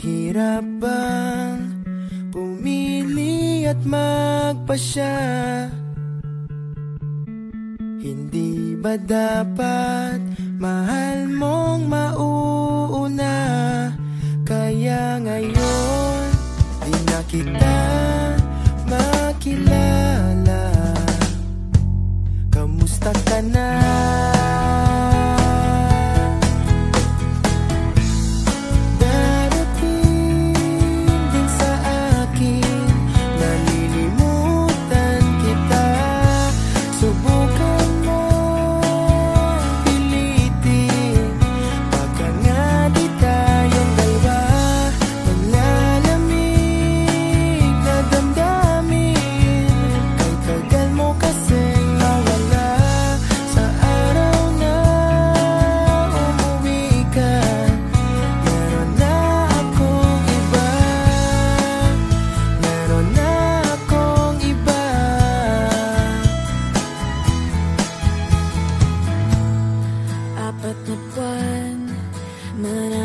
Mahirap bang pumili at magpasya? Hindi ba dapat mahal mong mauuna? Kaya ngayon, di na kita makilala Kamusta ka na? But